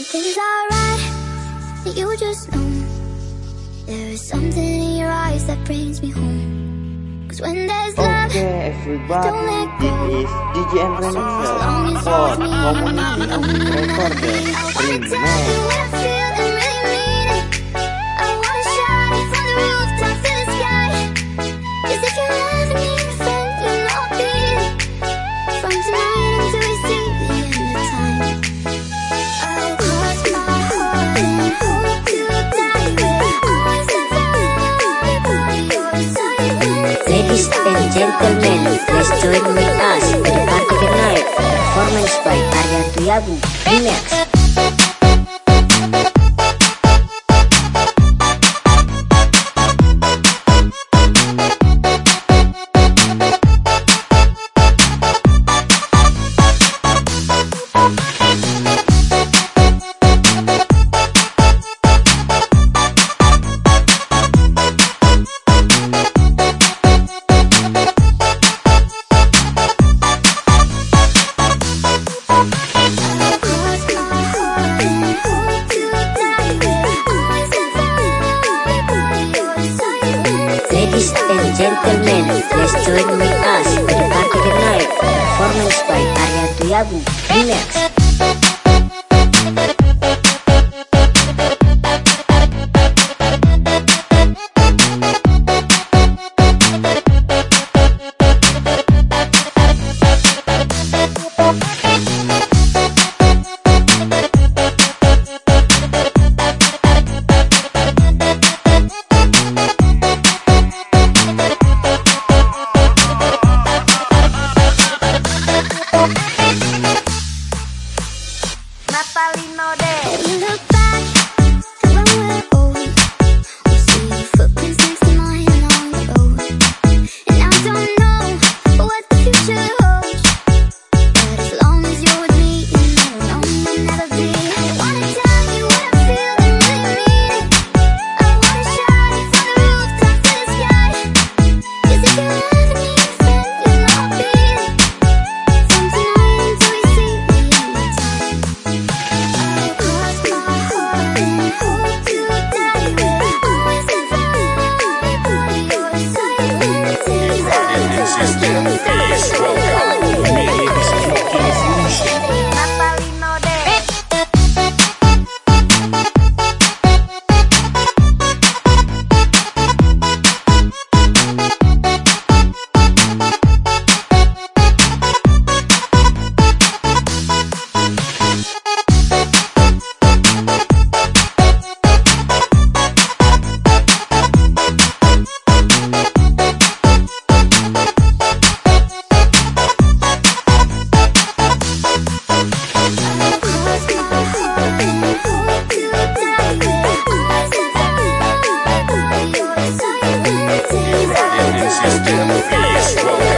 Everything's alright, you just know. There is something in your eyes that brings me home. Cause when there's love, Okay everybody, don't let go. this is DJM So as long Remixer for you're with me, Community Recorder I wanna tell you Remix Ladies and gentlemen, please join with us to the party tonight. Performance by Arya Tuyabu. Remix. And gentlemen, please join with us to the party tonight. Performance by Arya Tuyabu. Remix. Natalino de System Bass Drum. System is